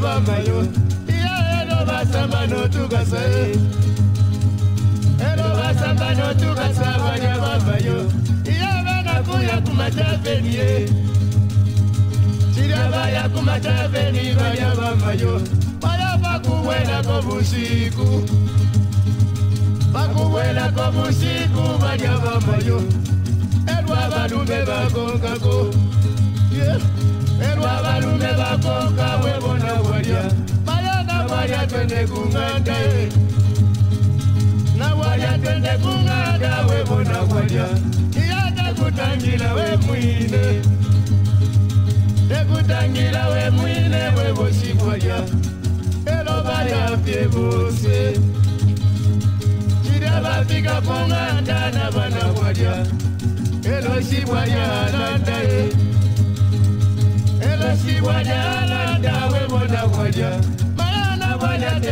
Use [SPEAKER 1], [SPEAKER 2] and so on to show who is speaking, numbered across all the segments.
[SPEAKER 1] balya bamayo iya eno basamba notugasa eno basamba notugasa balya bamayo iya banakuya kumatavenie kirya baya kumataveni balya bamayo baya bakuwelako busiku bakuwelako busiku balya bamayo elwa balume bagongako. Erwa balume twende kunganda eh. Na walya twende kunganda webona walya Iyata kutangira we mwine. Tekutangira we mwine webosi walya Elo balya fye bose. Kirya bafika kunganda na bana walya Elo si walya alanda eh.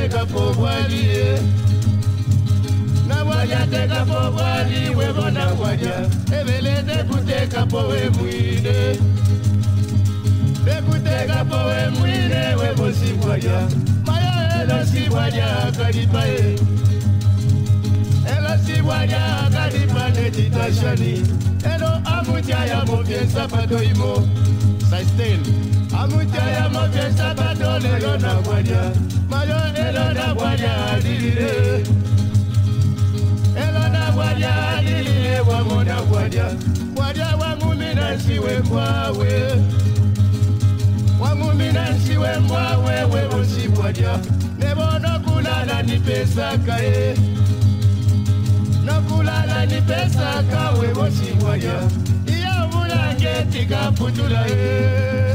[SPEAKER 1] Bwalya teka po bwaliye Na bwalya teka po bwali we bona bwalya Ebele tekuteka po we mwine. Tekuteka po we mwine we bosi bwalya Maya elasi bwalya kalipa ye Elasi bwalya kalipa ne titashani Elo amutya ya mopye sapato imo. Sustain. Amutaya mopesa bado lelo na bwalya Mayo elo na bwalya alilile Elo na bwalya alilile wamo na bwalya Bwalya wangu mina nsiwe kwawe Wangu mina nsiwe mwawe wewe si bwalya Nebono kulala ni pesa kae Nokulala ni pesa kawe bosi bwalya Iya bulange tikaputula e umfweni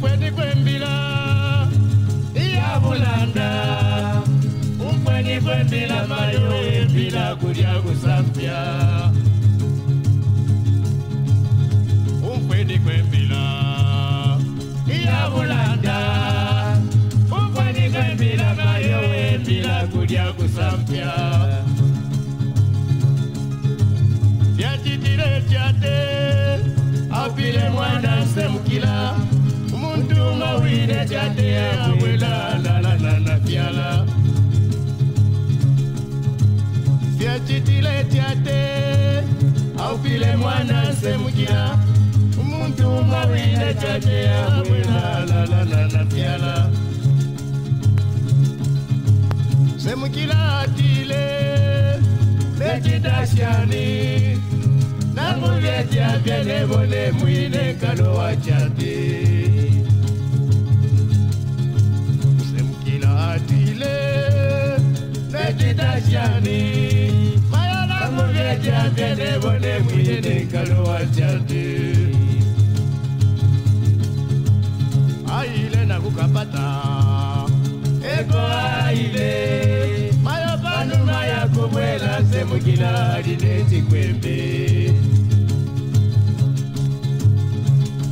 [SPEAKER 1] kwembila mawile chate awelalalana fyala vyachitile chate aupile mwana semukila mawile chate awelalalana fyala semukila aile nakukapata eko aile mayo panuma yakomwela semukila alinetikwembe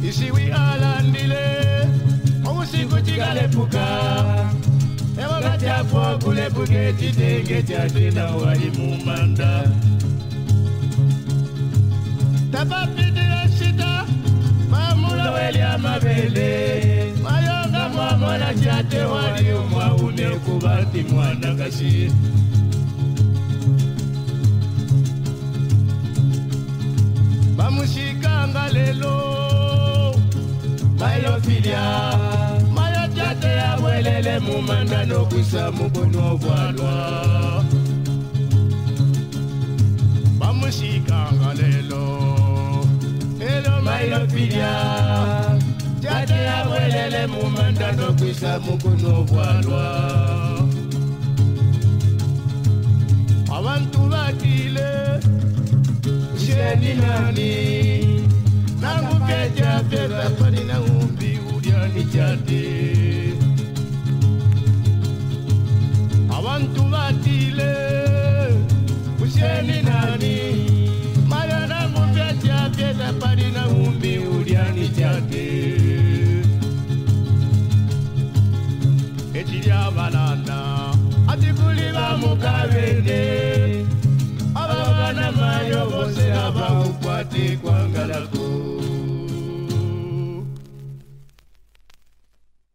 [SPEAKER 1] isiwi alandile kigalepuka ebagati afo mumanda tapapitira shita mamuloweli amabele mayonga mwamona kyate wali omwawune kuba nti mwana kasi bamushikanga lelo bayofilya mayo kyate yabwelele mumanda nokusa mukono obwalwa nokusa mukono obwalwa abantu batile sheni nani ekirya balanda ati kuli bamukabende ababana mayo bose abakukwate kwangalako